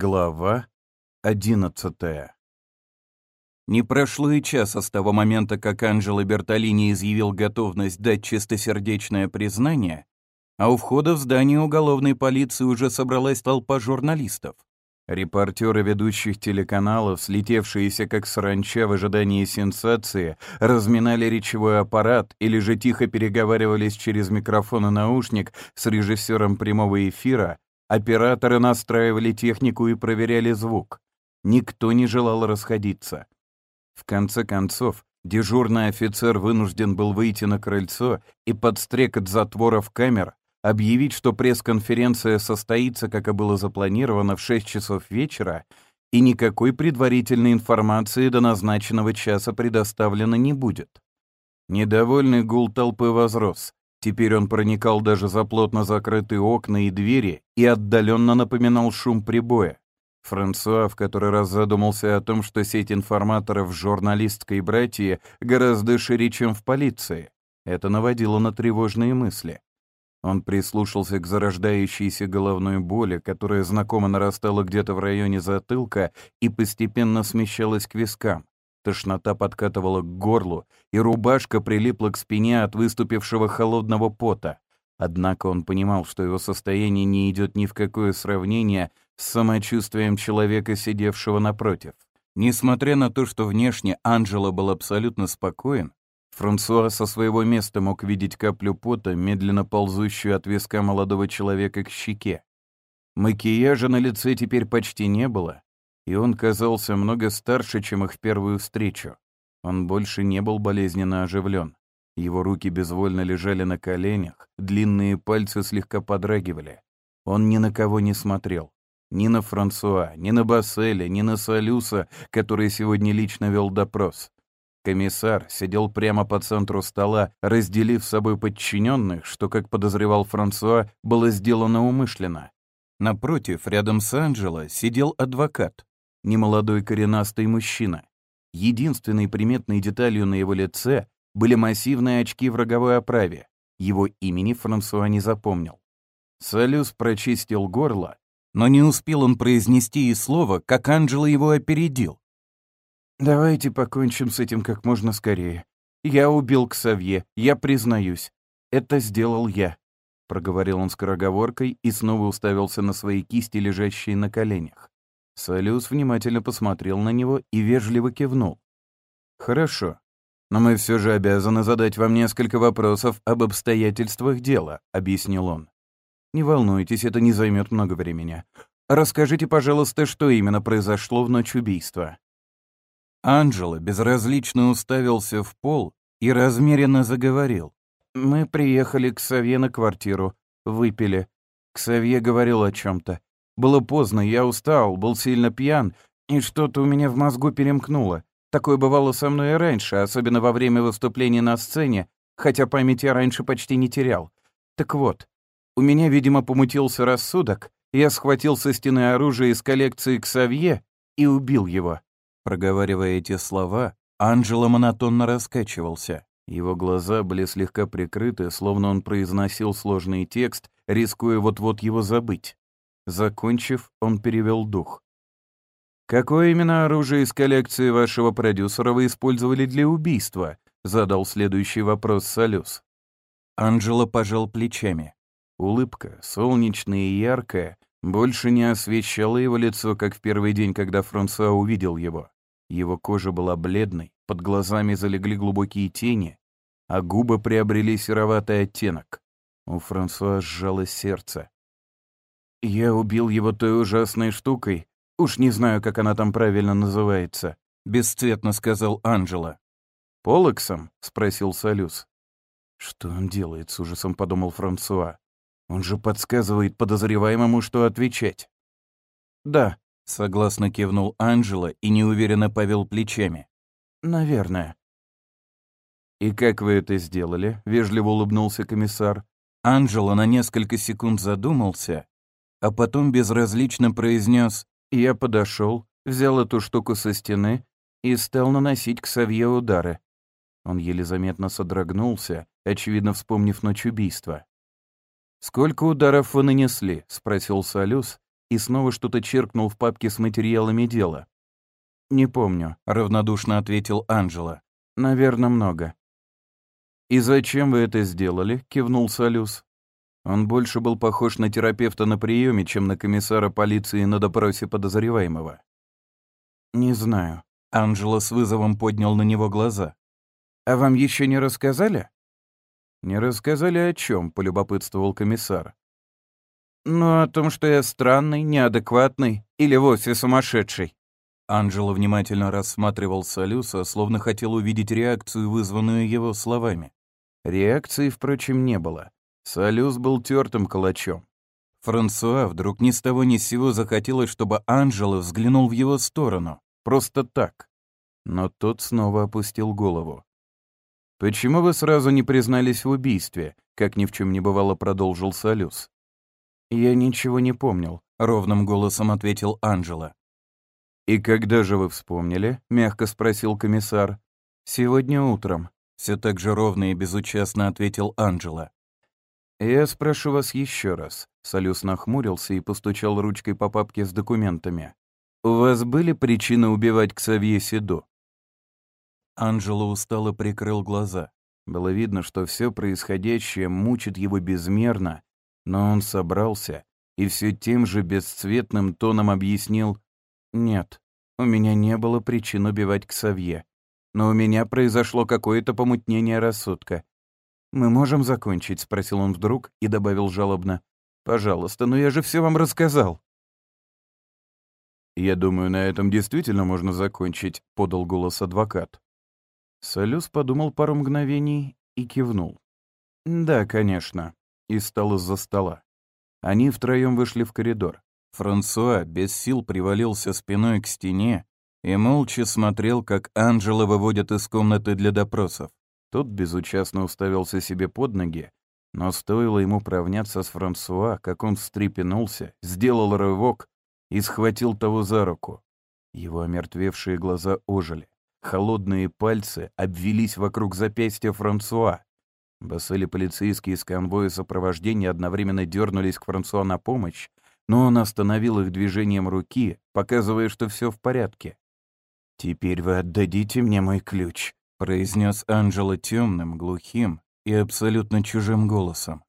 Глава одиннадцатая Не прошло и часа с того момента, как Анджело Бертолини изъявил готовность дать чистосердечное признание, а у входа в здание уголовной полиции уже собралась толпа журналистов. Репортеры ведущих телеканалов, слетевшиеся как саранча в ожидании сенсации, разминали речевой аппарат или же тихо переговаривались через микрофон и наушник с режиссером прямого эфира, операторы настраивали технику и проверяли звук. Никто не желал расходиться. В конце концов, дежурный офицер вынужден был выйти на крыльцо и под стрекот затворов камер объявить, что пресс-конференция состоится, как и было запланировано, в 6 часов вечера, и никакой предварительной информации до назначенного часа предоставлено не будет. Недовольный гул толпы возрос. Теперь он проникал даже за плотно закрытые окна и двери и отдаленно напоминал шум прибоя. Франсуа в который раз задумался о том, что сеть информаторов в журналистской братье гораздо шире, чем в полиции. Это наводило на тревожные мысли. Он прислушался к зарождающейся головной боли, которая знакомо нарастала где-то в районе затылка и постепенно смещалась к вискам. Тошнота подкатывала к горлу, и рубашка прилипла к спине от выступившего холодного пота. Однако он понимал, что его состояние не идет ни в какое сравнение с самочувствием человека, сидевшего напротив. Несмотря на то, что внешне Анджело был абсолютно спокоен, Франсуа со своего места мог видеть каплю пота, медленно ползущую от виска молодого человека к щеке. Макияжа на лице теперь почти не было, и он казался много старше, чем их первую встречу. Он больше не был болезненно оживлен. Его руки безвольно лежали на коленях, длинные пальцы слегка подрагивали. Он ни на кого не смотрел. Ни на Франсуа, ни на Басселя, ни на Салюса, который сегодня лично вел допрос. Комиссар сидел прямо по центру стола, разделив с собой подчиненных, что, как подозревал Франсуа, было сделано умышленно. Напротив, рядом с Анджело, сидел адвокат, немолодой коренастый мужчина. Единственной приметной деталью на его лице были массивные очки в роговой оправе. Его имени Франсуа не запомнил. Салюс прочистил горло, но не успел он произнести и слова, как Анджело его опередил. «Давайте покончим с этим как можно скорее. Я убил Ксавье, я признаюсь. Это сделал я», — проговорил он скороговоркой и снова уставился на свои кисти, лежащие на коленях. Солюс внимательно посмотрел на него и вежливо кивнул. «Хорошо, но мы все же обязаны задать вам несколько вопросов об обстоятельствах дела», — объяснил он. «Не волнуйтесь, это не займет много времени. Расскажите, пожалуйста, что именно произошло в ночь убийства». Анджело безразлично уставился в пол и размеренно заговорил. «Мы приехали к Савье на квартиру, выпили. Ксавье говорил о чем то Было поздно, я устал, был сильно пьян, и что-то у меня в мозгу перемкнуло. Такое бывало со мной и раньше, особенно во время выступления на сцене, хотя память я раньше почти не терял. Так вот, у меня, видимо, помутился рассудок, я схватил со стены оружие из коллекции Ксавье и убил его. Проговаривая эти слова, Анджело монотонно раскачивался. Его глаза были слегка прикрыты, словно он произносил сложный текст, рискуя вот-вот его забыть. Закончив, он перевел дух. «Какое именно оружие из коллекции вашего продюсера вы использовали для убийства?» — задал следующий вопрос Салюс. Анджело пожал плечами. Улыбка, солнечная и яркая, больше не освещала его лицо, как в первый день, когда Франсуа увидел его. Его кожа была бледной, под глазами залегли глубокие тени, а губы приобрели сероватый оттенок. У Франсуа сжалось сердце. «Я убил его той ужасной штукой. Уж не знаю, как она там правильно называется», — бесцветно сказал Анджела. «Полоксом?» — спросил Салюс. «Что он делает?» — с ужасом подумал Франсуа. «Он же подсказывает подозреваемому, что отвечать». «Да», Согласно кивнул Анджело и неуверенно повел плечами. «Наверное». «И как вы это сделали?» — вежливо улыбнулся комиссар. Анджело на несколько секунд задумался, а потом безразлично произнес: «Я подошел, взял эту штуку со стены и стал наносить к Савье удары». Он еле заметно содрогнулся, очевидно вспомнив ночь убийства. «Сколько ударов вы нанесли?» — спросил Салюс, и снова что-то черкнул в папке с материалами дела. «Не помню», — равнодушно ответил Анжела. «Наверное, много». «И зачем вы это сделали?» — кивнул Салюс. Он больше был похож на терапевта на приеме, чем на комиссара полиции на допросе подозреваемого. «Не знаю». Анжела с вызовом поднял на него глаза. «А вам еще не рассказали?» «Не рассказали о чем? полюбопытствовал комиссар. «Ну, о том, что я странный, неадекватный или вовсе сумасшедший». Анжела внимательно рассматривал Салюса, словно хотел увидеть реакцию, вызванную его словами. Реакции, впрочем, не было. Салюс был тертым калачом. Франсуа вдруг ни с того ни с сего захотелось, чтобы Анжела взглянул в его сторону. Просто так. Но тот снова опустил голову. «Почему вы сразу не признались в убийстве?» Как ни в чем не бывало, продолжил Салюс. «Я ничего не помнил», — ровным голосом ответил Анжела. «И когда же вы вспомнили?» — мягко спросил комиссар. «Сегодня утром», — все так же ровно и безучастно ответил Анжела. «Я спрошу вас еще раз». Салюс нахмурился и постучал ручкой по папке с документами. «У вас были причины убивать Ксавье Седу?» Анджело устало прикрыл глаза. Было видно, что все происходящее мучит его безмерно, но он собрался и все тем же бесцветным тоном объяснил «Нет, у меня не было причин убивать Ксавье, но у меня произошло какое-то помутнение рассудка. «Мы можем закончить?» — спросил он вдруг и добавил жалобно. «Пожалуйста, но я же все вам рассказал». «Я думаю, на этом действительно можно закончить», — подал голос адвокат. Солюс подумал пару мгновений и кивнул. «Да, конечно», — и встал из-за стола. Они втроем вышли в коридор. Франсуа без сил привалился спиной к стене и молча смотрел, как Анжела выводят из комнаты для допросов. Тот безучастно уставился себе под ноги, но стоило ему провняться с Франсуа, как он встрепенулся, сделал рывок и схватил того за руку. Его омертвевшие глаза ожили. Холодные пальцы обвелись вокруг запястья Франсуа. Басыли полицейские из конвоя сопровождения одновременно дернулись к Франсуа на помощь, но он остановил их движением руки, показывая, что все в порядке. «Теперь вы отдадите мне мой ключ», произнес Анджело темным, глухим и абсолютно чужим голосом.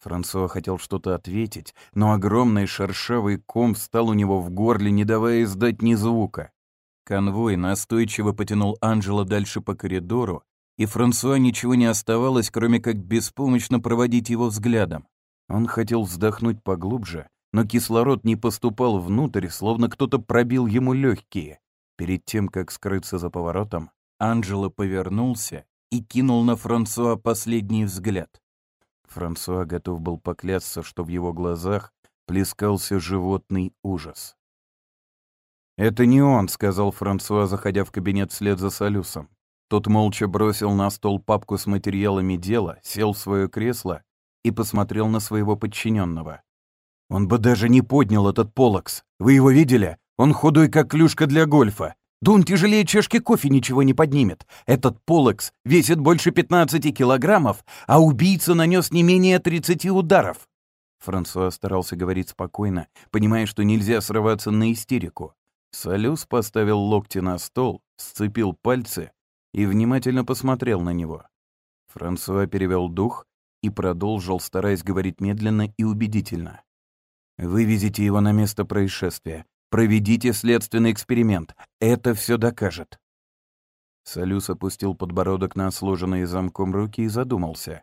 Франсуа хотел что-то ответить, но огромный шершавый ком встал у него в горле, не давая издать ни звука. Конвой настойчиво потянул Анджело дальше по коридору, и Франсуа ничего не оставалось, кроме как беспомощно проводить его взглядом. Он хотел вздохнуть поглубже, но кислород не поступал внутрь, словно кто-то пробил ему легкие. Перед тем, как скрыться за поворотом, Анджело повернулся и кинул на Франсуа последний взгляд. Франсуа готов был поклясться, что в его глазах плескался животный ужас. «Это не он», — сказал Франсуа, заходя в кабинет вслед за Салюсом. Тот молча бросил на стол папку с материалами дела, сел в свое кресло и посмотрел на своего подчиненного. «Он бы даже не поднял этот полокс. Вы его видели? Он худой, как клюшка для гольфа. Да он тяжелее чашки кофе ничего не поднимет. Этот полокс весит больше 15 килограммов, а убийца нанес не менее 30 ударов. Франсуа старался говорить спокойно, понимая, что нельзя срываться на истерику. Солюс поставил локти на стол, сцепил пальцы и внимательно посмотрел на него. Франсуа перевел дух и продолжил, стараясь говорить медленно и убедительно. «Вывезите его на место происшествия. Проведите следственный эксперимент. Это все докажет. Салюс опустил подбородок на сложенные замком руки и задумался.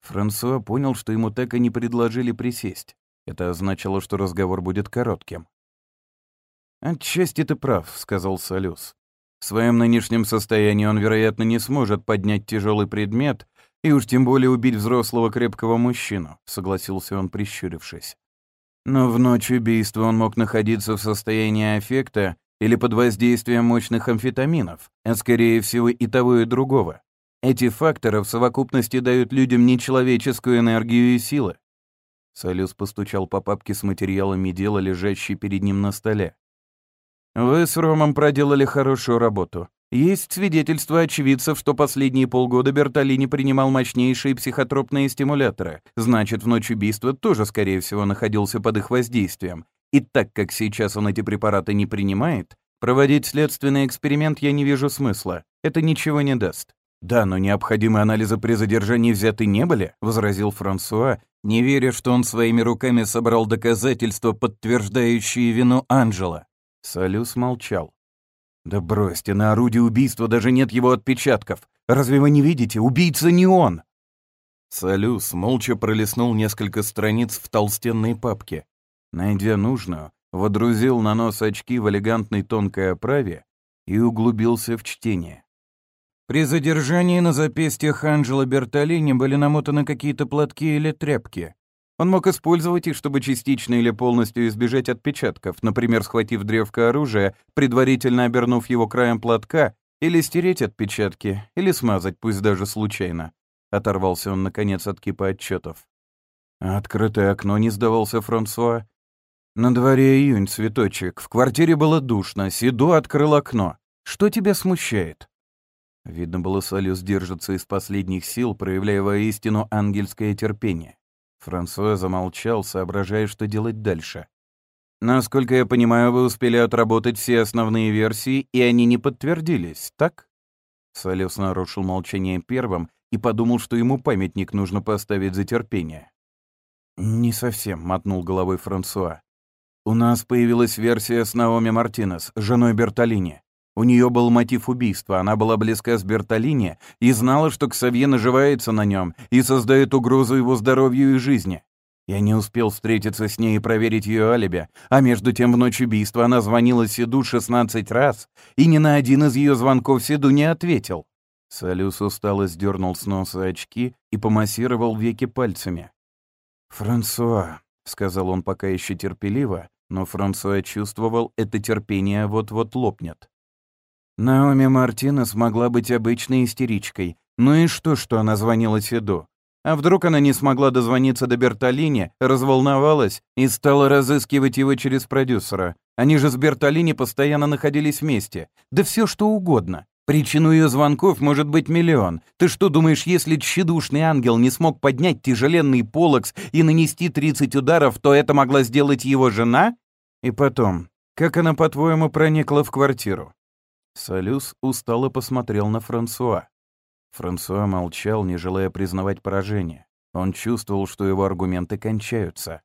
Франсуа понял, что ему так и не предложили присесть. Это означало, что разговор будет коротким. «Отчасти ты прав», — сказал Салюс. «В своем нынешнем состоянии он, вероятно, не сможет поднять тяжелый предмет и уж тем более убить взрослого крепкого мужчину», — согласился он, прищурившись. Но в ночь убийства он мог находиться в состоянии аффекта или под воздействием мощных амфетаминов, а скорее всего и того, и другого. Эти факторы в совокупности дают людям нечеловеческую энергию и силы. Солюс постучал по папке с материалами дела, лежащей перед ним на столе. «Вы с Ромом проделали хорошую работу. Есть свидетельства очевидцев, что последние полгода Бертолини принимал мощнейшие психотропные стимуляторы. Значит, в ночь убийства тоже, скорее всего, находился под их воздействием. И так как сейчас он эти препараты не принимает, проводить следственный эксперимент я не вижу смысла. Это ничего не даст. «Да, но необходимые анализы при задержании взяты не были», — возразил Франсуа, не веря, что он своими руками собрал доказательства, подтверждающие вину Анджела. Салюс молчал. «Да бросьте, на орудие убийства даже нет его отпечатков. Разве вы не видите? Убийца не он!» Салюс молча пролистнул несколько страниц в толстенной папке. Найдя нужную, водрузил на нос очки в элегантной тонкой оправе и углубился в чтение. При задержании на запястьях Анджела Бертолини были намотаны какие-то платки или тряпки. Он мог использовать их, чтобы частично или полностью избежать отпечатков, например, схватив древко оружия, предварительно обернув его краем платка, или стереть отпечатки, или смазать, пусть даже случайно. Оторвался он, наконец, от кипа отчетов. открытое окно не сдавался Франсуа. На дворе июнь, цветочек. В квартире было душно. Сиду открыл окно. Что тебя смущает? Видно было, Салюс держится из последних сил, проявляя воистину ангельское терпение. Франсуа замолчал, соображая, что делать дальше. «Насколько я понимаю, вы успели отработать все основные версии, и они не подтвердились, так?» Салюс нарушил молчание первым и подумал, что ему памятник нужно поставить за терпение. «Не совсем», — мотнул головой Франсуа. «У нас появилась версия с Наоми Мартинес, женой Бертолини. У нее был мотив убийства, она была близка с Бертолини и знала, что Ксавье наживается на нем и создает угрозу его здоровью и жизни. Я не успел встретиться с ней и проверить ее алиби, а между тем в ночь убийства она звонила Сиду 16 раз, и ни на один из ее звонков Сиду не ответил. Салюс устало сдернул с носа очки и помассировал веки пальцами. «Франсуа», — сказал он пока еще терпеливо, но Франсуа чувствовал, это терпение вот-вот лопнет. Наоми Мартинес могла быть обычной истеричкой. Ну и что, что она звонила Седу? А вдруг она не смогла дозвониться до Бертолини, разволновалась и стала разыскивать его через продюсера? Они же с Бертолини постоянно находились вместе. Да все что угодно. Причину ее звонков может быть миллион. Ты что думаешь, если тщедушный ангел не смог поднять тяжеленный полокс и нанести 30 ударов, то это могла сделать его жена? И потом, как она, по-твоему, проникла в квартиру? Салюс устало посмотрел на Франсуа. Франсуа молчал, не желая признавать поражение. Он чувствовал, что его аргументы кончаются.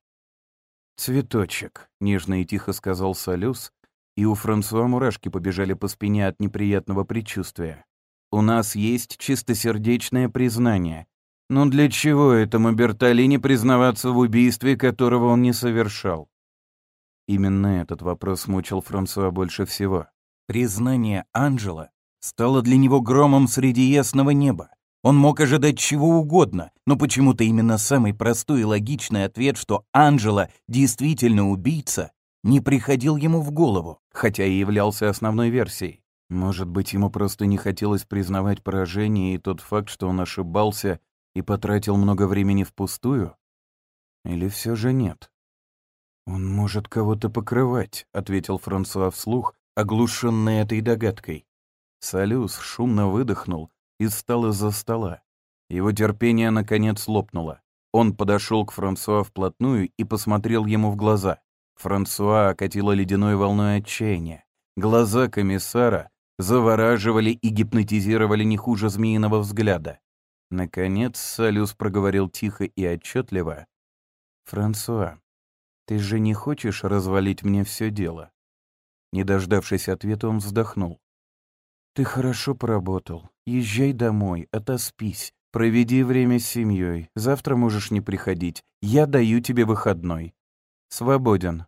«Цветочек», — нежно и тихо сказал Салюс, и у Франсуа мурашки побежали по спине от неприятного предчувствия. «У нас есть чистосердечное признание. Но для чего этому Бертолини признаваться в убийстве, которого он не совершал?» Именно этот вопрос мучил Франсуа больше всего. Признание Анджела стало для него громом среди ясного неба. Он мог ожидать чего угодно, но почему-то именно самый простой и логичный ответ, что Анджела действительно убийца, не приходил ему в голову, хотя и являлся основной версией. Может быть, ему просто не хотелось признавать поражение и тот факт, что он ошибался и потратил много времени впустую? Или все же нет? «Он может кого-то покрывать», — ответил Франсуа вслух, оглушенный этой догадкой. Салюс шумно выдохнул и встал из-за стола. Его терпение, наконец, лопнуло. Он подошел к Франсуа вплотную и посмотрел ему в глаза. Франсуа окатила ледяной волной отчаяния. Глаза комиссара завораживали и гипнотизировали не хуже змеиного взгляда. Наконец Салюс проговорил тихо и отчетливо. «Франсуа, ты же не хочешь развалить мне все дело?» Не дождавшись ответа, он вздохнул. «Ты хорошо поработал. Езжай домой, отоспись. Проведи время с семьей. Завтра можешь не приходить. Я даю тебе выходной. Свободен».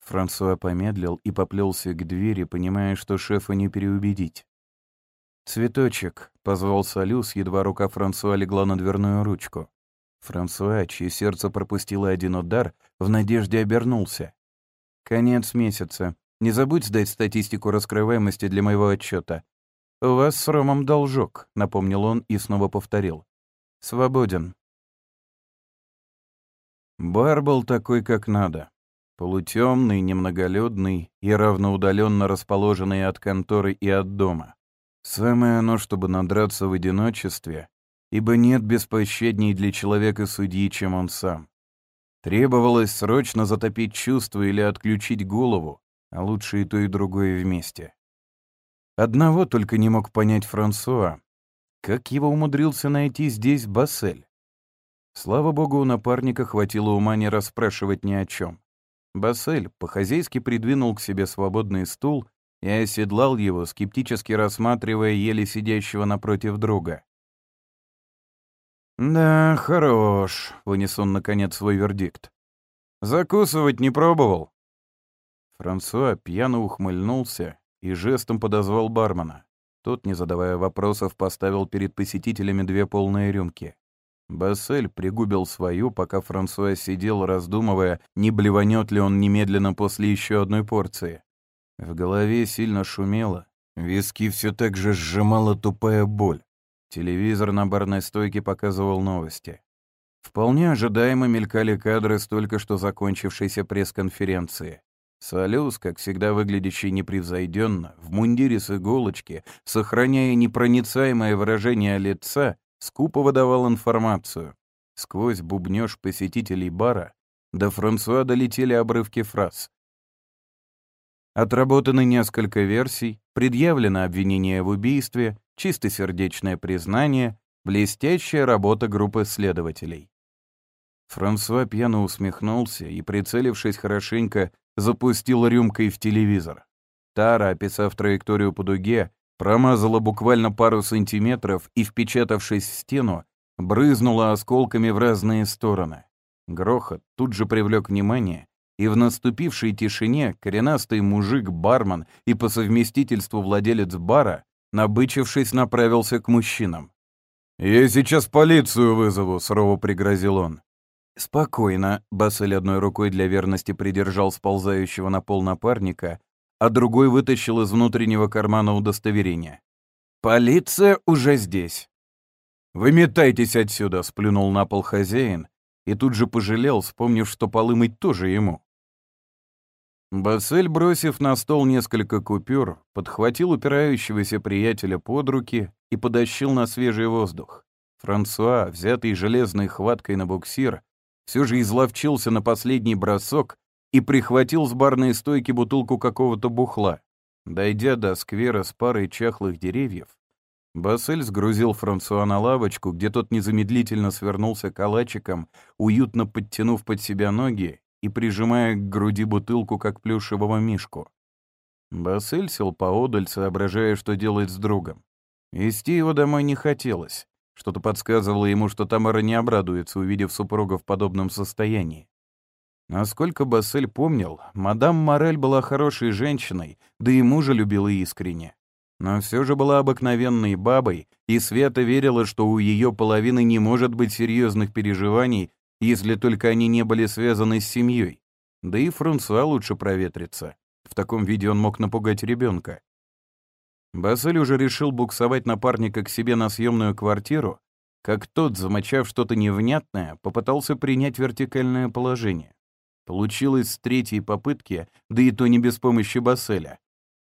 Франсуа помедлил и поплелся к двери, понимая, что шефа не переубедить. «Цветочек», — позвал Салюс, едва рука Франсуа легла на дверную ручку. Франсуа, чье сердце пропустило один удар, в надежде обернулся. Конец месяца. Не забудь сдать статистику раскрываемости для моего отчета. У вас с Ромом должок, напомнил он и снова повторил. Свободен. Бар был такой, как надо. Полутемный, немноголюдный и равноудаленно расположенный от конторы и от дома. Самое оно, чтобы надраться в одиночестве, ибо нет беспощадней для человека судьи, чем он сам. Требовалось срочно затопить чувства или отключить голову, а лучше и то, и другое вместе. Одного только не мог понять Франсуа. Как его умудрился найти здесь Бассель? Слава богу, у напарника хватило ума не расспрашивать ни о чем. Бассель по-хозяйски придвинул к себе свободный стул и оседлал его, скептически рассматривая еле сидящего напротив друга. «Да, хорош», — вынес он, наконец, свой вердикт. «Закусывать не пробовал?» Франсуа пьяно ухмыльнулся и жестом подозвал бармена. Тот, не задавая вопросов, поставил перед посетителями две полные рюмки. Бассель пригубил свою, пока Франсуа сидел, раздумывая, не блеванет ли он немедленно после еще одной порции. В голове сильно шумело, виски все так же сжимала тупая боль. Телевизор на барной стойке показывал новости. Вполне ожидаемо мелькали кадры с только что закончившейся пресс-конференции. Солюз, как всегда выглядящий непревзойденно, в мундире с иголочки, сохраняя непроницаемое выражение лица, скупо выдавал информацию. Сквозь бубнёж посетителей бара до Франсуа долетели обрывки фраз. Отработаны несколько версий, предъявлено обвинение в убийстве, чистосердечное признание, блестящая работа группы следователей. Франсуа пьяно усмехнулся и, прицелившись хорошенько, запустил рюмкой в телевизор. Тара, описав траекторию по дуге, Промазала буквально пару сантиметров и, впечатавшись в стену, брызнула осколками в разные стороны. Грохот тут же привлек внимание, и в наступившей тишине коренастый мужик-бармен и по совместительству владелец бара, набычившись, направился к мужчинам. «Я сейчас полицию вызову», — сурово пригрозил он. «Спокойно», — Бассель одной рукой для верности придержал сползающего на пол напарника, а другой вытащил из внутреннего кармана удостоверение. «Полиция уже здесь!» «Выметайтесь отсюда!» — сплюнул на пол хозяин и тут же пожалел, вспомнив, что полы мыть тоже ему. Бассель, бросив на стол несколько купюр, подхватил упирающегося приятеля под руки и подощил на свежий воздух. Франсуа, взятый железной хваткой на буксир, все же изловчился на последний бросок и прихватил с барной стойки бутылку какого-то бухла. Дойдя до сквера с парой чахлых деревьев, Бассель сгрузил Франсуа на лавочку, где тот незамедлительно свернулся калачиком, уютно подтянув под себя ноги и прижимая к груди бутылку, как плюшевого мишку. Бассель сел поодаль, соображая, что делать с другом. Вести его домой не хотелось. Что-то подсказывало ему, что Тамара не обрадуется, увидев супруга в подобном состоянии. Насколько Бассель помнил, мадам Морель была хорошей женщиной, да и мужа любила искренне. Но все же была обыкновенной бабой, и Света верила, что у ее половины не может быть серьезных переживаний, если только они не были связаны с семьей. Да и Франсуа лучше проветрится. В таком виде он мог напугать ребенка. Бассель уже решил буксовать напарника к себе на съемную квартиру, как тот, замочав что-то невнятное, попытался принять вертикальное положение. Получилось с третьей попытки, да и то не без помощи Басселя.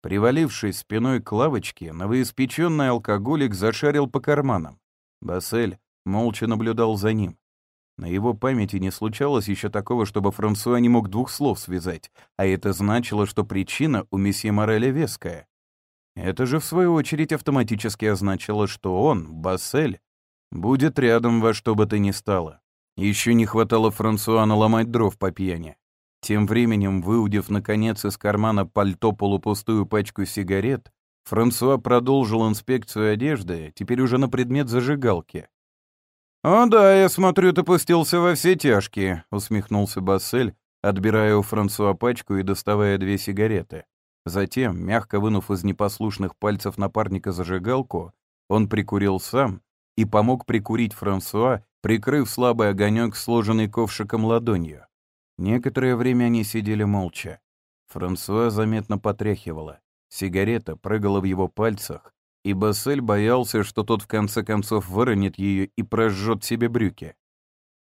Привалившись спиной к лавочке, новоиспеченный алкоголик зашарил по карманам. Бассель молча наблюдал за ним. На его памяти не случалось еще такого, чтобы Франсуа не мог двух слов связать, а это значило, что причина у месье Мореля веская. Это же, в свою очередь, автоматически означало, что он, Бассель, будет рядом во что бы то ни стало. Еще не хватало Франсуа наломать дров по пьяни. Тем временем, выудив, наконец, из кармана пальто полупустую пачку сигарет, Франсуа продолжил инспекцию одежды, теперь уже на предмет зажигалки. «О да, я смотрю, ты пустился во все тяжкие», — усмехнулся Бассель, отбирая у Франсуа пачку и доставая две сигареты. Затем, мягко вынув из непослушных пальцев напарника зажигалку, он прикурил сам и помог прикурить Франсуа, прикрыв слабый огонек, сложенный ковшиком ладонью. Некоторое время они сидели молча. Франсуа заметно потряхивала. Сигарета прыгала в его пальцах, и Бассель боялся, что тот в конце концов выронит ее и прожжет себе брюки.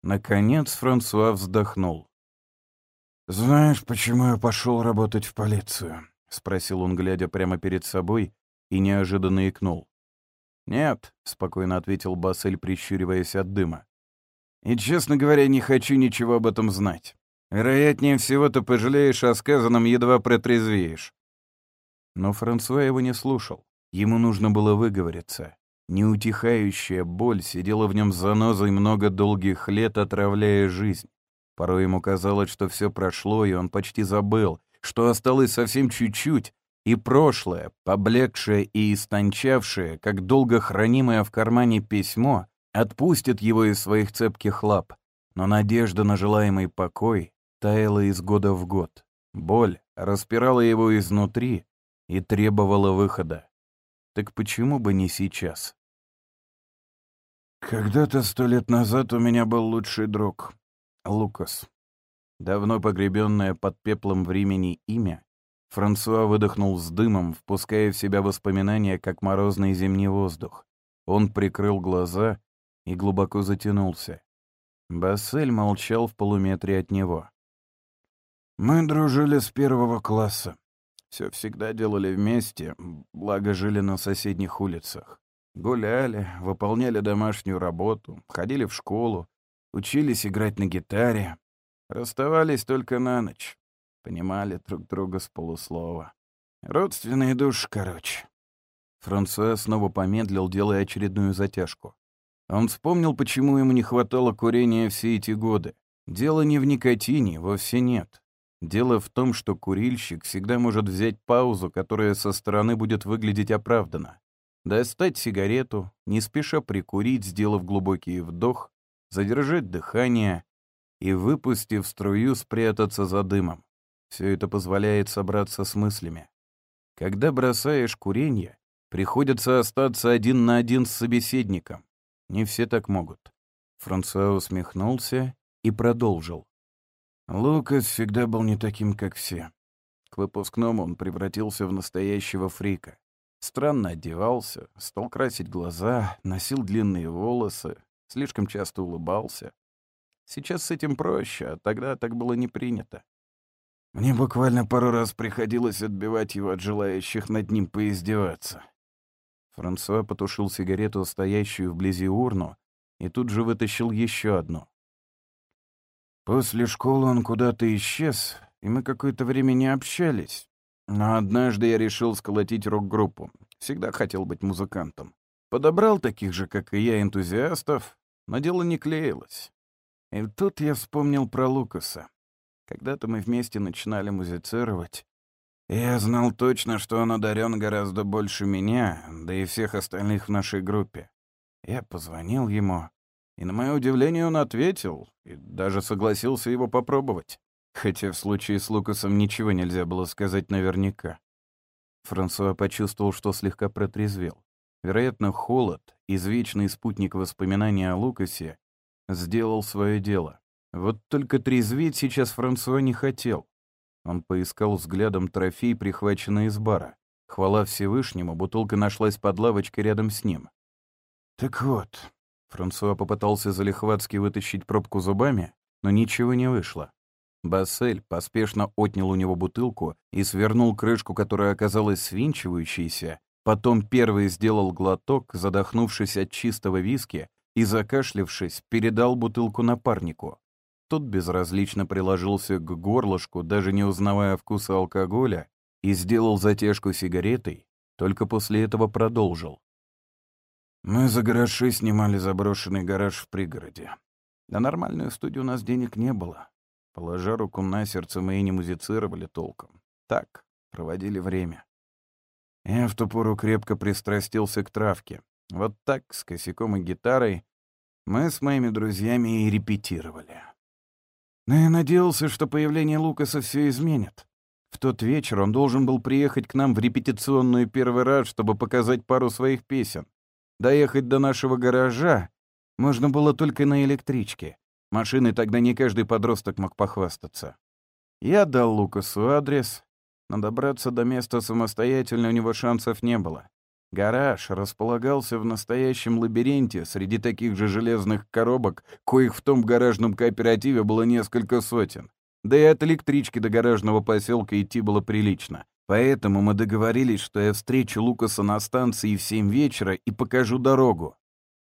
Наконец Франсуа вздохнул. «Знаешь, почему я пошел работать в полицию?» — спросил он, глядя прямо перед собой, и неожиданно икнул. «Нет», — спокойно ответил Бассель, прищуриваясь от дыма. И, честно говоря, не хочу ничего об этом знать. Вероятнее всего, ты пожалеешь о сказанном, едва протрезвеешь». Но Франсуа его не слушал. Ему нужно было выговориться. Неутихающая боль сидела в нем занозой много долгих лет, отравляя жизнь. Порой ему казалось, что все прошло, и он почти забыл, что осталось совсем чуть-чуть, и прошлое, поблекшее и истончавшее, как долго хранимое в кармане письмо, отпустит его из своих цепких лап. Но надежда на желаемый покой таяла из года в год. Боль распирала его изнутри и требовала выхода. Так почему бы не сейчас? Когда-то сто лет назад у меня был лучший друг — Лукас. Давно погребенное под пеплом времени имя, Франсуа выдохнул с дымом, впуская в себя воспоминания, как морозный зимний воздух. Он прикрыл глаза и глубоко затянулся. Бассель молчал в полуметре от него. «Мы дружили с первого класса. Все всегда делали вместе, благо жили на соседних улицах. Гуляли, выполняли домашнюю работу, ходили в школу, учились играть на гитаре. Расставались только на ночь. Понимали друг друга с полуслова. Родственные души, короче. Франсуа снова помедлил, делая очередную затяжку. Он вспомнил, почему ему не хватало курения все эти годы. Дело не в никотине, вовсе нет. Дело в том, что курильщик всегда может взять паузу, которая со стороны будет выглядеть оправданно достать сигарету, не спеша прикурить, сделав глубокий вдох, задержать дыхание и, выпустив струю, спрятаться за дымом. Все это позволяет собраться с мыслями. Когда бросаешь курение, приходится остаться один на один с собеседником. Не все так могут. Франсуа усмехнулся и продолжил. Лукас всегда был не таким, как все. К выпускному он превратился в настоящего фрика. Странно одевался, стал красить глаза, носил длинные волосы, слишком часто улыбался. Сейчас с этим проще, а тогда так было не принято. Мне буквально пару раз приходилось отбивать его от желающих над ним поиздеваться. Франсуа потушил сигарету, стоящую вблизи урну, и тут же вытащил еще одну. После школы он куда-то исчез, и мы какое-то время не общались. Но однажды я решил сколотить рок-группу. Всегда хотел быть музыкантом. Подобрал таких же, как и я, энтузиастов, но дело не клеилось. И тут я вспомнил про Лукаса. Когда-то мы вместе начинали музицировать. Я знал точно, что он одарен гораздо больше меня, да и всех остальных в нашей группе. Я позвонил ему, и, на мое удивление, он ответил и даже согласился его попробовать хотя в случае с Лукасом ничего нельзя было сказать наверняка. Франсуа почувствовал, что слегка протрезвел. Вероятно, холод, извечный спутник воспоминаний о Лукасе, сделал свое дело. Вот только трезветь сейчас Франсуа не хотел. Он поискал взглядом трофей, прихваченный из бара. Хвала Всевышнему, бутылка нашлась под лавочкой рядом с ним. «Так вот», — Франсуа попытался залихватски вытащить пробку зубами, но ничего не вышло. Бассель поспешно отнял у него бутылку и свернул крышку, которая оказалась свинчивающейся, потом первый сделал глоток, задохнувшись от чистого виски, и, закашлявшись, передал бутылку напарнику. Тот безразлично приложился к горлышку, даже не узнавая вкуса алкоголя, и сделал затяжку сигаретой, только после этого продолжил. «Мы за гроши снимали заброшенный гараж в пригороде. На нормальную студию у нас денег не было. Положа руку на сердце, мы и не музицировали толком. Так, проводили время. Я в ту пору крепко пристрастился к травке. Вот так, с косяком и гитарой, мы с моими друзьями и репетировали. Но я надеялся, что появление Лукаса все изменит. В тот вечер он должен был приехать к нам в репетиционную первый раз, чтобы показать пару своих песен. Доехать до нашего гаража можно было только на электричке. Машиной тогда не каждый подросток мог похвастаться. Я дал Лукасу адрес, но добраться до места самостоятельно у него шансов не было. Гараж располагался в настоящем лабиринте среди таких же железных коробок, коих в том гаражном кооперативе было несколько сотен. Да и от электрички до гаражного поселка идти было прилично. Поэтому мы договорились, что я встречу Лукаса на станции в семь вечера и покажу дорогу.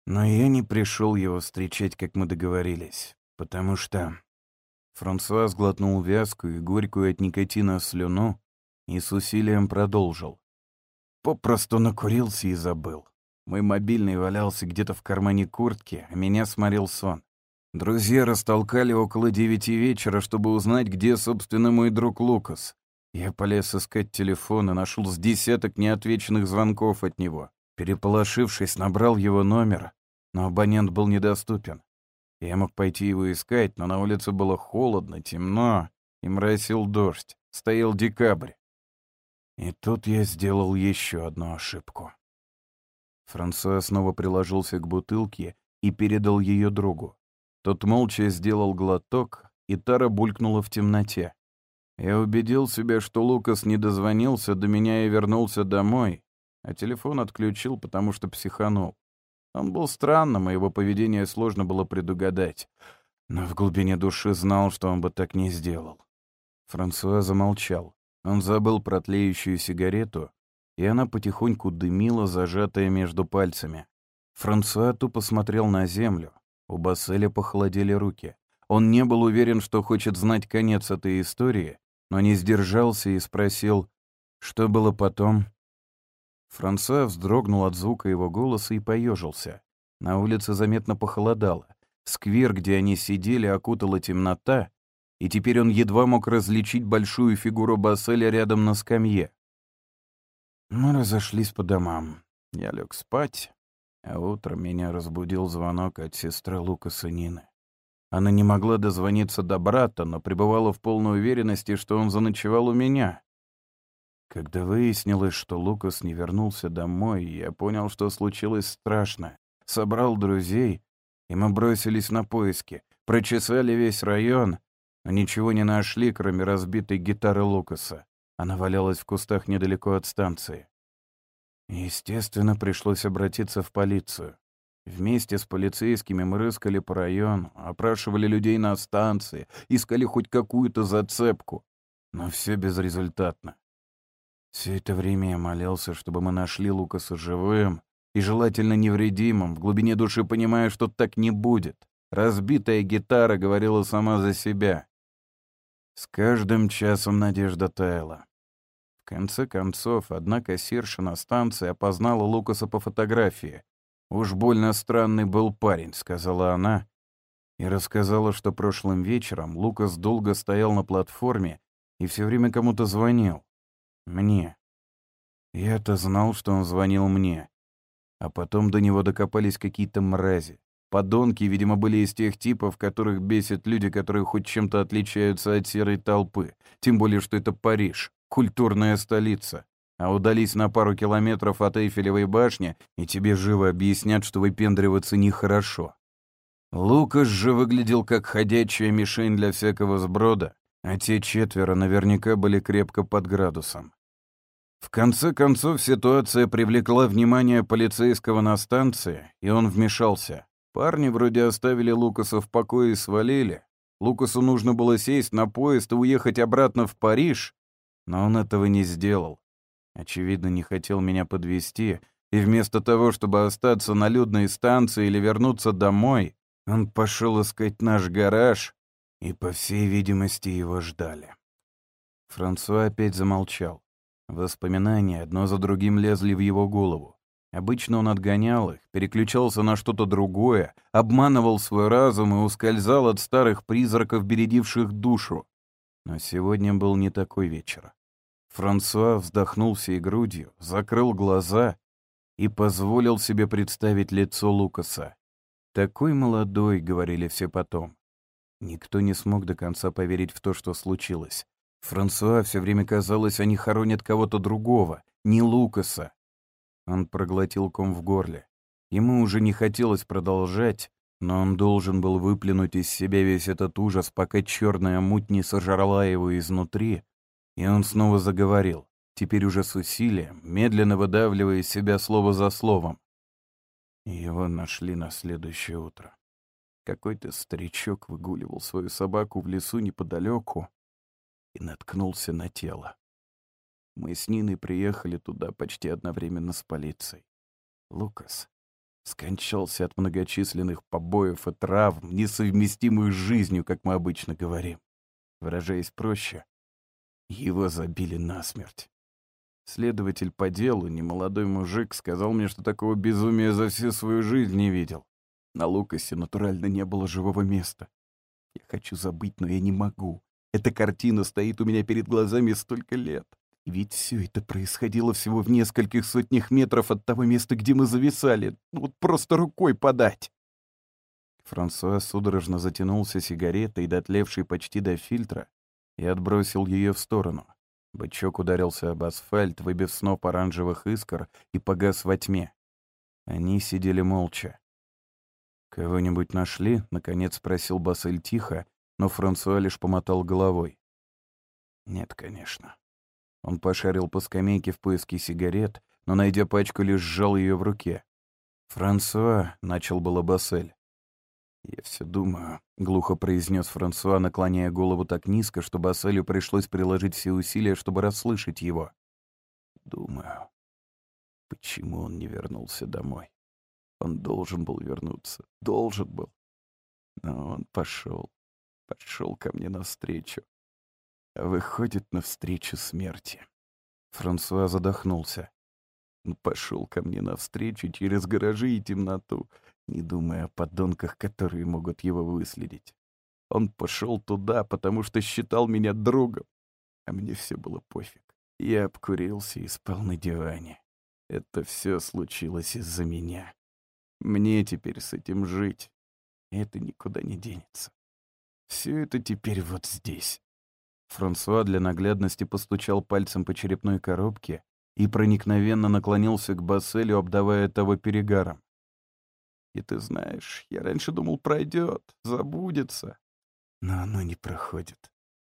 Но я не пришел его встречать, как мы договорились, потому что... Франсуа сглотнул вязкую и горькую от никотина слюну и с усилием продолжил. Попросту накурился и забыл. Мой мобильный валялся где-то в кармане куртки, а меня сморил сон. Друзья растолкали около девяти вечера, чтобы узнать, где, собственно, мой друг Лукас. Я полез искать телефон и нашел с десяток неотвеченных звонков от него. Переполошившись, набрал его номер, но абонент был недоступен. Я мог пойти его искать, но на улице было холодно, темно, и моросил дождь. Стоял декабрь. И тут я сделал еще одну ошибку. Франсуа снова приложился к бутылке и передал ее другу. Тот молча сделал глоток, и тара булькнула в темноте. Я убедил себя, что Лукас не дозвонился до меня и вернулся домой, а телефон отключил, потому что психанул. Он был странным, и его поведение сложно было предугадать. Но в глубине души знал, что он бы так не сделал. Франсуа замолчал. Он забыл про тлеющую сигарету, и она потихоньку дымила, зажатая между пальцами. Франсуа тупо смотрел на землю, у Басселя похолодели руки. Он не был уверен, что хочет знать конец этой истории, но не сдержался и спросил, что было потом. Франсуа вздрогнул от звука его голоса и поежился. На улице заметно похолодало. Сквер, где они сидели, окутала темнота, и теперь он едва мог различить большую фигуру Басселя рядом на скамье. Мы разошлись по домам. Я лег спать, а утром меня разбудил звонок от сестры Лукаса Нины. Она не могла дозвониться до брата, но пребывала в полной уверенности, что он заночевал у меня. Когда выяснилось, что Лукас не вернулся домой, я понял, что случилось страшно. Собрал друзей, и мы бросились на поиски. Прочесали весь район, но ничего не нашли, кроме разбитой гитары Лукаса. Она валялась в кустах недалеко от станции. Естественно, пришлось обратиться в полицию. Вместе с полицейскими мы рыскали по району, опрашивали людей на станции, искали хоть какую-то зацепку. Но все безрезультатно. Все это время я молился, чтобы мы нашли Лукаса живым и желательно невредимым, в глубине души понимая, что так не будет. Разбитая гитара говорила сама за себя. С каждым часом надежда таяла. В конце концов, одна кассирша на станции опознала Лукаса по фотографии. «Уж больно странный был парень», — сказала она, и рассказала, что прошлым вечером Лукас долго стоял на платформе и все время кому-то звонил. Мне. Я-то знал, что он звонил мне. А потом до него докопались какие-то мрази. Подонки, видимо, были из тех типов, которых бесят люди, которые хоть чем-то отличаются от серой толпы. Тем более, что это Париж культурная столица. А удались на пару километров от Эйфелевой башни, и тебе живо объяснят, что выпендриваться нехорошо. Лукаш же выглядел как ходячая мишень для всякого сброда, а те четверо наверняка были крепко под градусом. В конце концов, ситуация привлекла внимание полицейского на станции, и он вмешался. Парни вроде оставили Лукаса в покое и свалили. Лукасу нужно было сесть на поезд и уехать обратно в Париж, но он этого не сделал. Очевидно, не хотел меня подвести, и вместо того, чтобы остаться на людной станции или вернуться домой, он пошел искать наш гараж, и, по всей видимости, его ждали. Франсуа опять замолчал. Воспоминания одно за другим лезли в его голову. Обычно он отгонял их, переключался на что-то другое, обманывал свой разум и ускользал от старых призраков, бередивших душу. Но сегодня был не такой вечер. Франсуа вздохнул всей грудью, закрыл глаза и позволил себе представить лицо Лукаса. «Такой молодой», — говорили все потом. Никто не смог до конца поверить в то, что случилось. Франсуа все время казалось, они хоронят кого-то другого, не Лукаса. Он проглотил ком в горле. Ему уже не хотелось продолжать, но он должен был выплюнуть из себя весь этот ужас, пока черная муть не сожрала его изнутри, и он снова заговорил, теперь уже с усилием, медленно выдавливая из себя слово за словом. Его нашли на следующее утро. Какой-то старичок выгуливал свою собаку в лесу неподалеку и наткнулся на тело. Мы с Ниной приехали туда почти одновременно с полицией. Лукас Скончался от многочисленных побоев и травм, несовместимых с жизнью, как мы обычно говорим. Выражаясь проще, его забили насмерть. Следователь по делу, немолодой мужик, сказал мне, что такого безумия за всю свою жизнь не видел. На Лукасе натурально не было живого места. Я хочу забыть, но я не могу. Эта картина стоит у меня перед глазами столько лет. Ведь все это происходило всего в нескольких сотнях метров от того места, где мы зависали. Ну, вот просто рукой подать. Франсуа судорожно затянулся сигаретой, дотлевшей почти до фильтра, и отбросил ее в сторону. Бычок ударился об асфальт, выбив сноп оранжевых искр, и погас во тьме. Они сидели молча. «Кого-нибудь нашли?» — наконец спросил Бассель тихо, но Франсуа лишь помотал головой. «Нет, конечно». Он пошарил по скамейке в поиске сигарет, но, найдя пачку, лишь сжал ее в руке. «Франсуа», — начал было Бассель. «Я все думаю», — глухо произнес Франсуа, наклоняя голову так низко, что Басселю пришлось приложить все усилия, чтобы расслышать его. «Думаю, почему он не вернулся домой?» Он должен был вернуться. Должен был. Но он пошел. Пошел ко мне навстречу. А выходит навстречу смерти. Франсуа задохнулся. Он пошел ко мне навстречу через гаражи и темноту, не думая о подонках, которые могут его выследить. Он пошел туда, потому что считал меня другом. А мне все было пофиг. Я обкурился и спал на диване. Это все случилось из-за меня. Мне теперь с этим жить. Это никуда не денется. Все это теперь вот здесь. Франсуа для наглядности постучал пальцем по черепной коробке и проникновенно наклонился к Басселю, обдавая того перегаром. И ты знаешь, я раньше думал, пройдет, забудется. Но оно не проходит.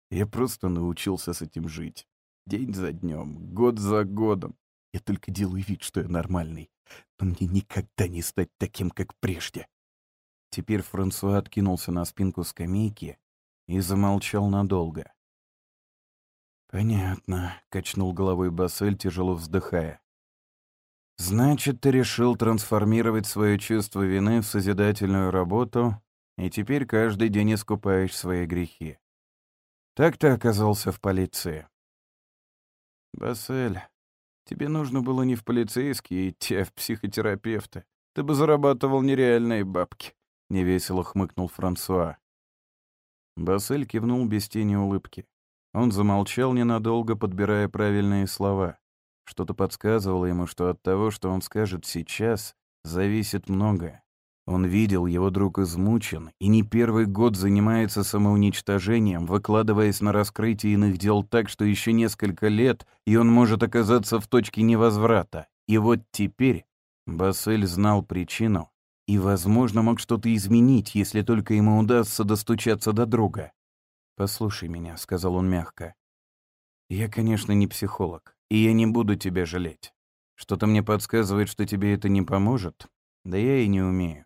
Я просто научился с этим жить. День за днем, год за годом. Я только делаю вид, что я нормальный но мне никогда не стать таким, как прежде. Теперь Франсуа откинулся на спинку скамейки и замолчал надолго. «Понятно», — качнул головой Бассель, тяжело вздыхая. «Значит, ты решил трансформировать свое чувство вины в созидательную работу, и теперь каждый день искупаешь свои грехи. Так ты оказался в полиции». «Бассель, Тебе нужно было не в полицейские идти, а в психотерапевта. Ты бы зарабатывал нереальные бабки», — невесело хмыкнул Франсуа. Бассель кивнул без тени улыбки. Он замолчал ненадолго, подбирая правильные слова. Что-то подсказывало ему, что от того, что он скажет сейчас, зависит многое. Он видел, его друг измучен и не первый год занимается самоуничтожением, выкладываясь на раскрытие иных дел так, что еще несколько лет, и он может оказаться в точке невозврата. И вот теперь Бассель знал причину и, возможно, мог что-то изменить, если только ему удастся достучаться до друга. «Послушай меня», — сказал он мягко. «Я, конечно, не психолог, и я не буду тебя жалеть. Что-то мне подсказывает, что тебе это не поможет, да я и не умею.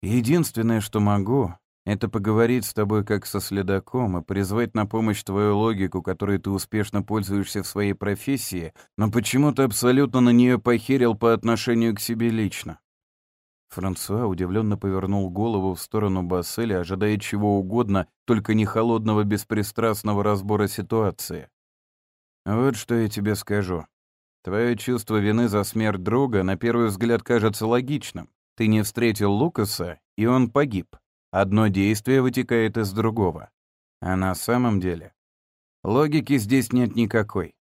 Единственное, что могу, это поговорить с тобой как со следаком и призвать на помощь твою логику, которой ты успешно пользуешься в своей профессии, но почему-то абсолютно на нее похерил по отношению к себе лично. Франсуа удивленно повернул голову в сторону Басселя, ожидая чего угодно, только не холодного беспристрастного разбора ситуации. «Вот что я тебе скажу. Твое чувство вины за смерть друга на первый взгляд кажется логичным. Ты не встретил Лукаса, и он погиб. Одно действие вытекает из другого. А на самом деле... Логики здесь нет никакой.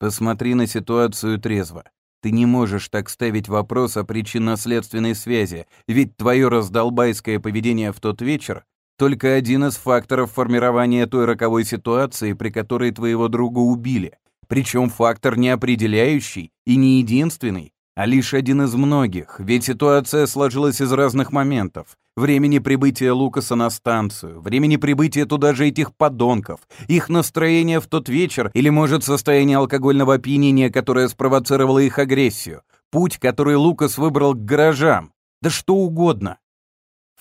Посмотри на ситуацию трезво. Ты не можешь так ставить вопрос о причинно-следственной связи, ведь твое раздолбайское поведение в тот вечер — только один из факторов формирования той роковой ситуации, при которой твоего друга убили. Причем фактор не определяющий и не единственный, а лишь один из многих, ведь ситуация сложилась из разных моментов. Времени прибытия Лукаса на станцию, времени прибытия туда же этих подонков, их настроение в тот вечер или, может, состояние алкогольного опьянения, которое спровоцировало их агрессию, путь, который Лукас выбрал к гаражам, да что угодно.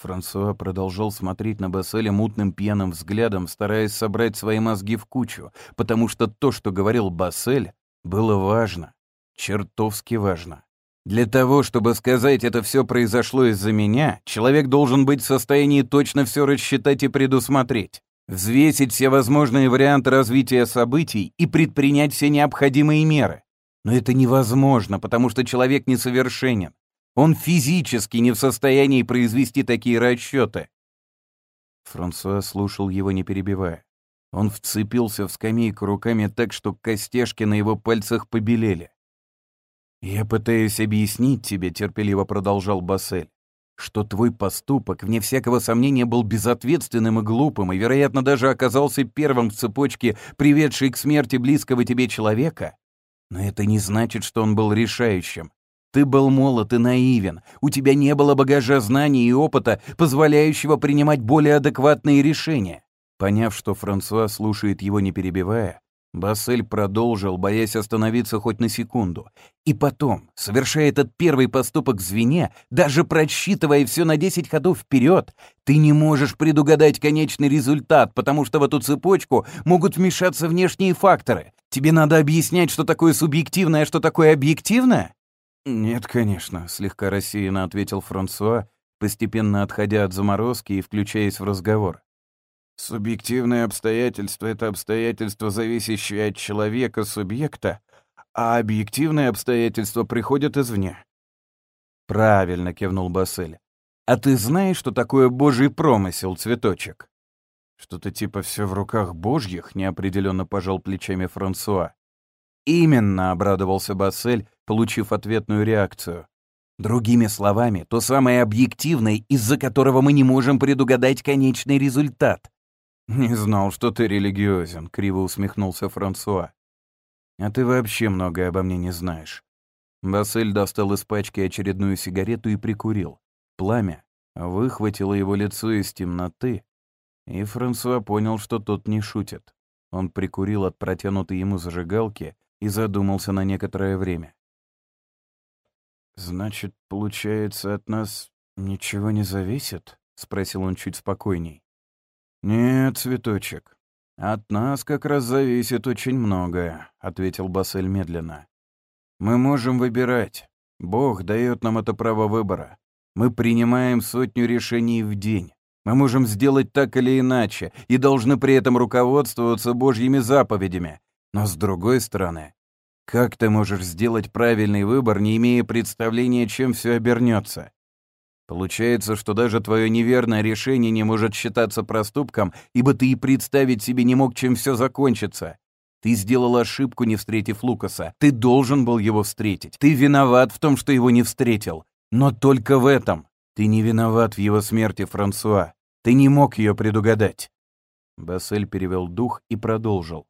Франсуа продолжал смотреть на Басселя мутным пьяным взглядом, стараясь собрать свои мозги в кучу, потому что то, что говорил Бассель, было важно. Чертовски важно. Для того, чтобы сказать, это все произошло из-за меня, человек должен быть в состоянии точно все рассчитать и предусмотреть, взвесить все возможные варианты развития событий и предпринять все необходимые меры. Но это невозможно, потому что человек несовершенен. Он физически не в состоянии произвести такие расчеты. Франсуа слушал его, не перебивая. Он вцепился в скамейку руками так, что костяшки на его пальцах побелели. «Я пытаюсь объяснить тебе», — терпеливо продолжал Бассель, «что твой поступок, вне всякого сомнения, был безответственным и глупым, и, вероятно, даже оказался первым в цепочке, приведшей к смерти близкого тебе человека. Но это не значит, что он был решающим. Ты был молод и наивен, у тебя не было багажа знаний и опыта, позволяющего принимать более адекватные решения. Поняв, что Франсуа слушает его не перебивая, Бассель продолжил, боясь остановиться хоть на секунду. И потом, совершая этот первый поступок в звене, даже просчитывая все на 10 ходов вперед, ты не можешь предугадать конечный результат, потому что в эту цепочку могут вмешаться внешние факторы. Тебе надо объяснять, что такое субъективное, а что такое объективное? «Нет, конечно», — слегка рассеянно ответил Франсуа, постепенно отходя от заморозки и включаясь в разговор. «Субъективные обстоятельства — это обстоятельства, зависящие от человека, субъекта, а объективные обстоятельства приходят извне». «Правильно», — кивнул Бассель. «А ты знаешь, что такое божий промысел, цветочек?» «Что-то типа все в руках божьих», — неопределенно пожал плечами Франсуа. «Именно», — обрадовался Бассель, получив ответную реакцию. Другими словами, то самое объективное, из-за которого мы не можем предугадать конечный результат. «Не знал, что ты религиозен», — криво усмехнулся Франсуа. «А ты вообще многое обо мне не знаешь». Бассель достал из пачки очередную сигарету и прикурил. Пламя выхватило его лицо из темноты, и Франсуа понял, что тот не шутит. Он прикурил от протянутой ему зажигалки и задумался на некоторое время. «Значит, получается, от нас ничего не зависит?» — спросил он чуть спокойней. «Нет, цветочек, от нас как раз зависит очень многое», — ответил Бассель медленно. «Мы можем выбирать. Бог дает нам это право выбора. Мы принимаем сотню решений в день. Мы можем сделать так или иначе и должны при этом руководствоваться Божьими заповедями, но с другой стороны, как ты можешь сделать правильный выбор, не имея представления, чем все обернется? Получается, что даже твое неверное решение не может считаться проступком, ибо ты и представить себе не мог, чем все закончится. Ты сделал ошибку, не встретив Лукаса. Ты должен был его встретить. Ты виноват в том, что его не встретил. Но только в этом. Ты не виноват в его смерти, Франсуа. Ты не мог ее предугадать. Бассель перевел дух и продолжил.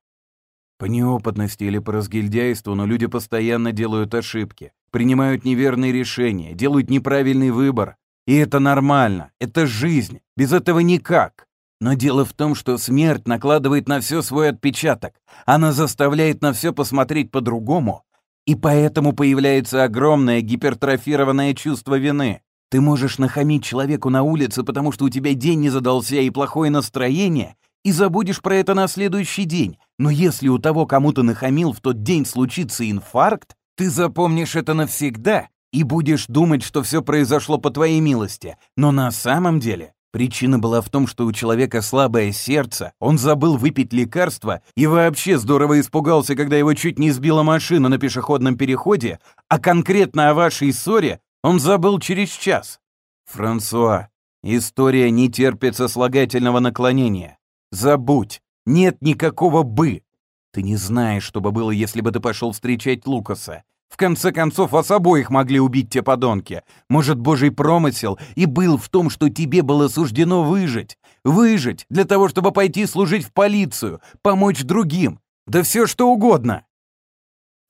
По неопытности или по разгильдяйству, но люди постоянно делают ошибки, принимают неверные решения, делают неправильный выбор. И это нормально, это жизнь, без этого никак. Но дело в том, что смерть накладывает на все свой отпечаток. Она заставляет на все посмотреть по-другому. И поэтому появляется огромное гипертрофированное чувство вины. Ты можешь нахамить человеку на улице, потому что у тебя день не задался и плохое настроение, и забудешь про это на следующий день. Но если у того, кому ты нахамил, в тот день случится инфаркт, ты запомнишь это навсегда и будешь думать, что все произошло по твоей милости. Но на самом деле причина была в том, что у человека слабое сердце, он забыл выпить лекарство и вообще здорово испугался, когда его чуть не сбила машина на пешеходном переходе, а конкретно о вашей ссоре он забыл через час. Франсуа, история не терпит сослагательного наклонения. Забудь, нет никакого «бы». Ты не знаешь, что бы было, если бы ты пошел встречать Лукаса. В конце концов, вас обоих могли убить те подонки. Может, божий промысел и был в том, что тебе было суждено выжить. Выжить для того, чтобы пойти служить в полицию, помочь другим. Да все что угодно.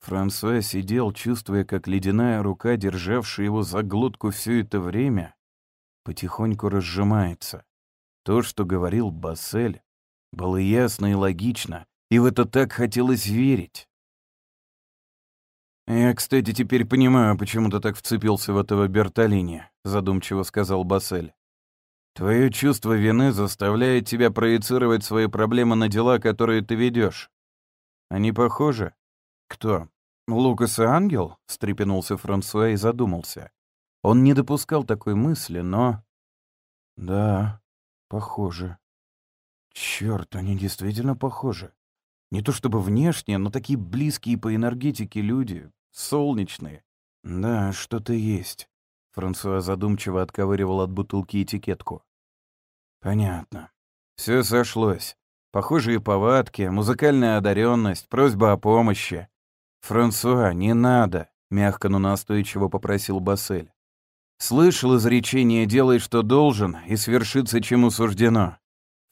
Франсуа сидел, чувствуя, как ледяная рука, державшая его за глотку все это время, потихоньку разжимается. То, что говорил Бассель, было ясно и логично, и в это так хотелось верить. «Я, кстати, теперь понимаю, почему ты так вцепился в этого Бертолини», — задумчиво сказал Бассель. «Твое чувство вины заставляет тебя проецировать свои проблемы на дела, которые ты ведешь. Они похожи?» «Кто?» «Лукас и ангел?» — встрепенулся Франсуа и задумался. Он не допускал такой мысли, но... Да, похоже. Черт, они действительно похожи. Не то чтобы внешне, но такие близкие по энергетике люди, солнечные. Да, что-то есть. Франсуа задумчиво отковыривал от бутылки этикетку. Понятно. Все сошлось. Похожие повадки, музыкальная одаренность, просьба о помощи. «Франсуа, не надо», — мягко, но настойчиво попросил Бассель. «Слышал изречение «делай, что должен, и свершится, чему суждено».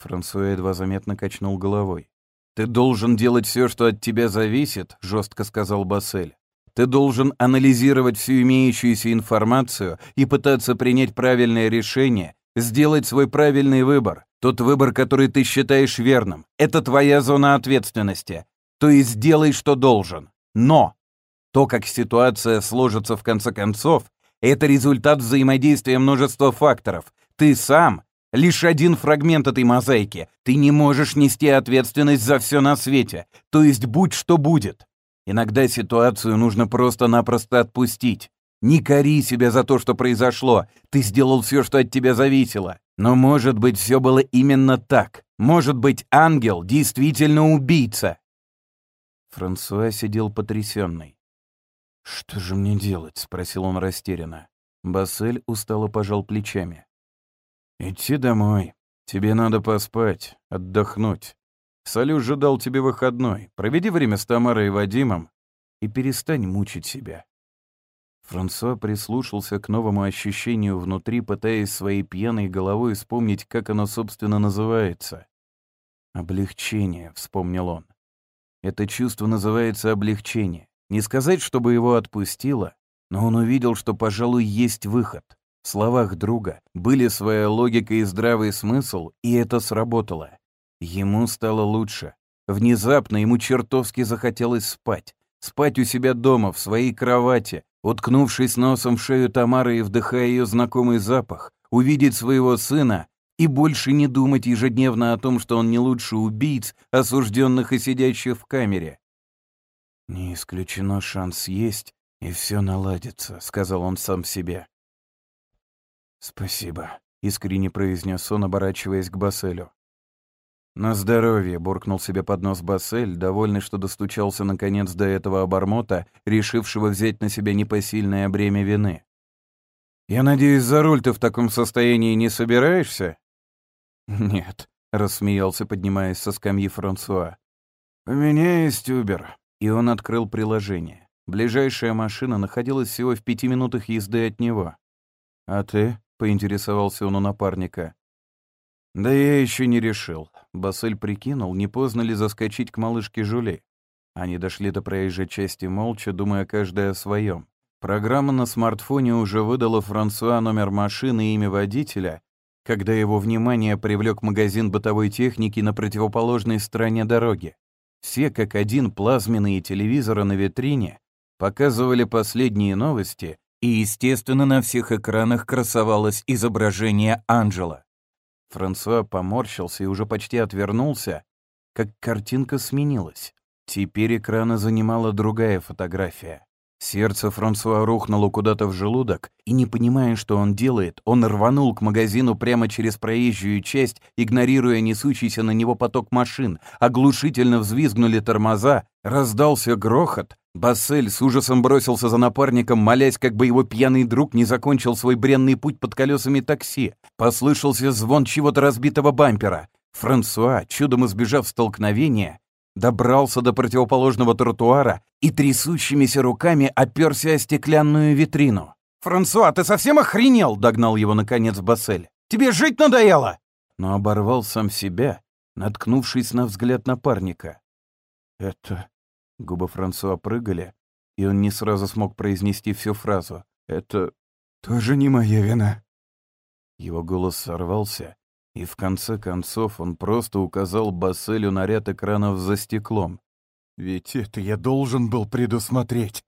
Франсуа едва заметно качнул головой. «Ты должен делать все, что от тебя зависит», — жестко сказал Бассель. «Ты должен анализировать всю имеющуюся информацию и пытаться принять правильное решение, сделать свой правильный выбор, тот выбор, который ты считаешь верным. Это твоя зона ответственности. То есть делай, что должен. Но то, как ситуация сложится в конце концов, это результат взаимодействия множества факторов. Ты сам — лишь один фрагмент этой мозаики. Ты не можешь нести ответственность за все на свете. То есть будь что будет. Иногда ситуацию нужно просто-напросто отпустить. Не кори себя за то, что произошло. Ты сделал все, что от тебя зависело. Но, может быть, все было именно так. Может быть, ангел действительно убийца. Франсуа сидел потрясенный. «Что же мне делать?» — спросил он растерянно. Бассель устало пожал плечами. «Идти домой. Тебе надо поспать, отдохнуть. Салюш же дал тебе выходной. Проведи время с Тамарой и Вадимом и перестань мучить себя». Франсуа прислушался к новому ощущению внутри, пытаясь своей пьяной головой вспомнить, как оно, собственно, называется. «Облегчение», — вспомнил он. «Это чувство называется облегчение. Не сказать, чтобы его отпустило, но он увидел, что, пожалуй, есть выход. В словах друга были своя логика и здравый смысл, и это сработало. Ему стало лучше. Внезапно ему чертовски захотелось спать. Спать у себя дома, в своей кровати, уткнувшись носом в шею Тамары и вдыхая ее знакомый запах, увидеть своего сына и больше не думать ежедневно о том, что он не лучше убийц, осужденных и сидящих в камере. «Не исключено, шанс есть, и все наладится», — сказал он сам себе. «Спасибо», — искренне произнес он, оборачиваясь к Басселю. «На здоровье», — буркнул себе под нос Бассель, довольный, что достучался наконец до этого обормота, решившего взять на себя непосильное бремя вины. «Я надеюсь, за руль ты в таком состоянии не собираешься?» «Нет», — рассмеялся, поднимаясь со скамьи Франсуа. «У меня есть Убер и он открыл приложение. Ближайшая машина находилась всего в пяти минутах езды от него. «А ты?» — поинтересовался он у напарника. «Да я еще не решил». Бассель прикинул, не поздно ли заскочить к малышке Жули. Они дошли до проезжей части молча, думая каждый о своем. Программа на смартфоне уже выдала Франсуа номер машины и имя водителя, когда его внимание привлек магазин бытовой техники на противоположной стороне дороги. Все как один плазменные телевизоры на витрине показывали последние новости, и, естественно, на всех экранах красовалось изображение Анджела. Франсуа поморщился и уже почти отвернулся, как картинка сменилась. Теперь экрана занимала другая фотография. Сердце Франсуа рухнуло куда-то в желудок, и, не понимая, что он делает, он рванул к магазину прямо через проезжую часть, игнорируя несущийся на него поток машин. Оглушительно взвизгнули тормоза, раздался грохот. Бассель с ужасом бросился за напарником, молясь, как бы его пьяный друг не закончил свой бренный путь под колесами такси. Послышался звон чего-то разбитого бампера. Франсуа, чудом избежав столкновения, добрался до противоположного тротуара и трясущимися руками оперся о стеклянную витрину. «Франсуа, ты совсем охренел?» — догнал его, наконец, Бассель. «Тебе жить надоело?» Но оборвал сам себя, наткнувшись на взгляд напарника. «Это...» — губы Франсуа прыгали, и он не сразу смог произнести всю фразу. «Это... тоже не моя вина». Его голос сорвался, и в конце концов он просто указал Басселю на ряд экранов за стеклом. «Ведь это я должен был предусмотреть!»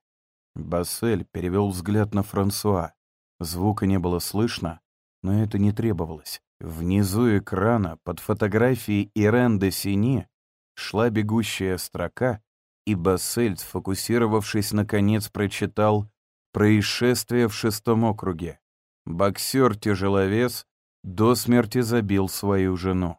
Бассель перевел взгляд на Франсуа. Звука не было слышно, но это не требовалось. Внизу экрана, под фотографией Ирен де Сини, шла бегущая строка, И Бассельд, сфокусировавшись, наконец прочитал «Происшествие в шестом округе». Боксер-тяжеловес до смерти забил свою жену.